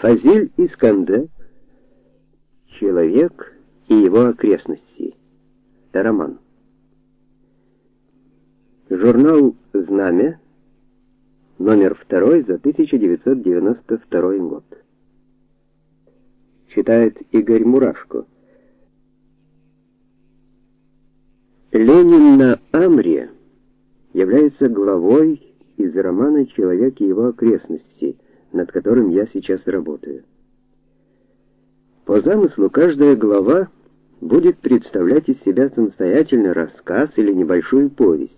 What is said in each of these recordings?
Фазиль Исканде Человек и его окрестности. Роман. Журнал Знамя, номер 2 за 1992 год. Читает Игорь Мурашко. Ленин на Амре является главой из романа Человек и его окрестности над которым я сейчас работаю. По замыслу каждая глава будет представлять из себя самостоятельный рассказ или небольшую повесть.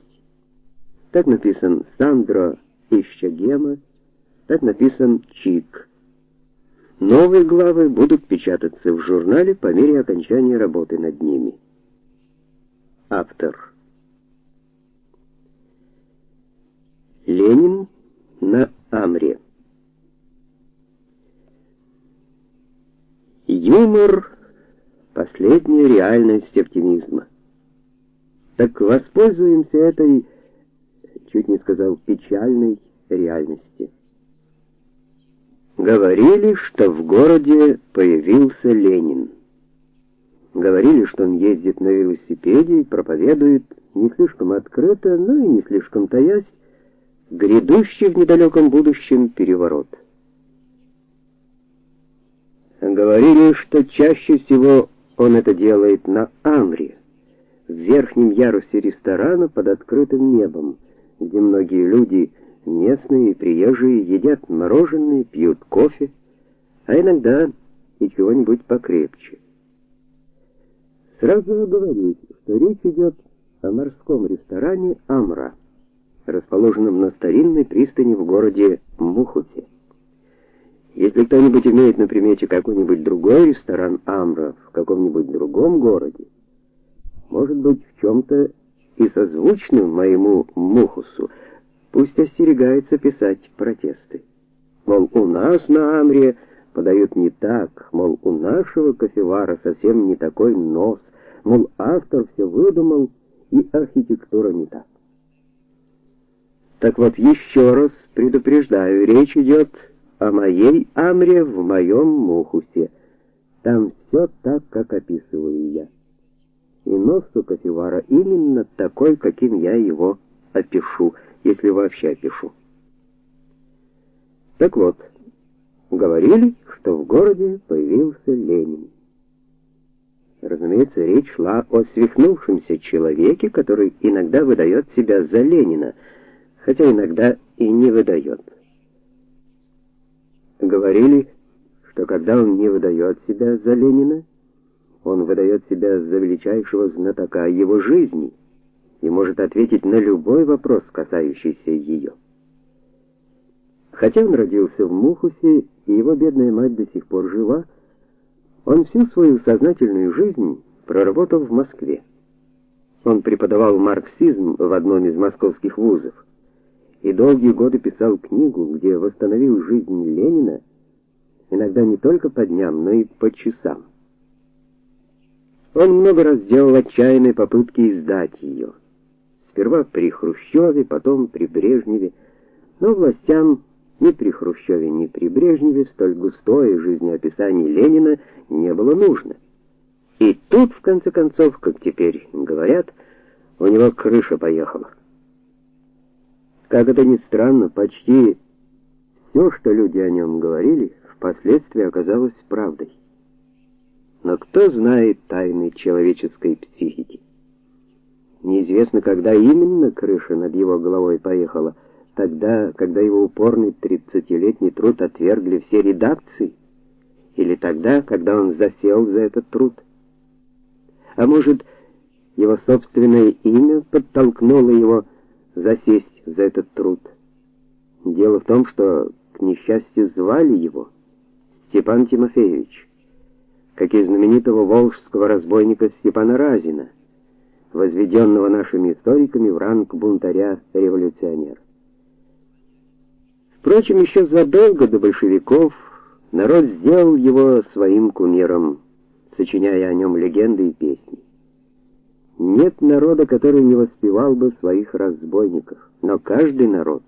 Так написан Сандро Ищагема, так написан Чик. Новые главы будут печататься в журнале по мере окончания работы над ними. Автор Ленин на Амре Юмор — последняя реальность оптимизма. Так воспользуемся этой, чуть не сказал, печальной реальности. Говорили, что в городе появился Ленин. Говорили, что он ездит на велосипеде и проповедует не слишком открыто, но и не слишком таясь, грядущий в недалеком будущем переворот. Говорили, что чаще всего он это делает на Амре, в верхнем ярусе ресторана под открытым небом, где многие люди, местные и приезжие, едят мороженое, пьют кофе, а иногда и чего-нибудь покрепче. Сразу оговорюсь, что речь идет о морском ресторане Амра, расположенном на старинной пристани в городе Мухуте. Если кто-нибудь имеет на примете какой-нибудь другой ресторан Амра в каком-нибудь другом городе, может быть, в чем то и созвучным моему Мухусу, пусть остерегается писать протесты. Мол, у нас на Амре подают не так, мол, у нашего кофевара совсем не такой нос, мол, автор все выдумал, и архитектура не так. Так вот, еще раз предупреждаю, речь идет о моей Амре в моем Мухусе. Там все так, как описываю я. И нос у кофевара именно такой, каким я его опишу, если вообще опишу. Так вот, говорили, что в городе появился Ленин. Разумеется, речь шла о свихнувшемся человеке, который иногда выдает себя за Ленина, хотя иногда и не выдает. Говорили, что когда он не выдает себя за Ленина, он выдает себя за величайшего знатока его жизни и может ответить на любой вопрос, касающийся ее. Хотя он родился в Мухусе, и его бедная мать до сих пор жива, он всю свою сознательную жизнь проработал в Москве. Он преподавал марксизм в одном из московских вузов и долгие годы писал книгу, где восстановил жизнь Ленина, иногда не только по дням, но и по часам. Он много раз делал отчаянные попытки издать ее. Сперва при Хрущеве, потом при Брежневе, но властям ни при Хрущеве, ни при Брежневе столь густое жизнеописание Ленина не было нужно. И тут, в конце концов, как теперь говорят, у него крыша поехала. Как это ни странно, почти все, что люди о нем говорили, впоследствии оказалось правдой. Но кто знает тайны человеческой психики? Неизвестно, когда именно крыша над его головой поехала, тогда, когда его упорный тридцатилетний труд отвергли все редакции, или тогда, когда он засел за этот труд. А может, его собственное имя подтолкнуло его засесть за этот труд. Дело в том, что к несчастью звали его Степан Тимофеевич, как и знаменитого волжского разбойника Степана Разина, возведенного нашими историками в ранг бунтаря-революционера. Впрочем, еще задолго до большевиков народ сделал его своим кумиром, сочиняя о нем легенды и песни. Нет народа, который не воспевал бы своих разбойников, но каждый народ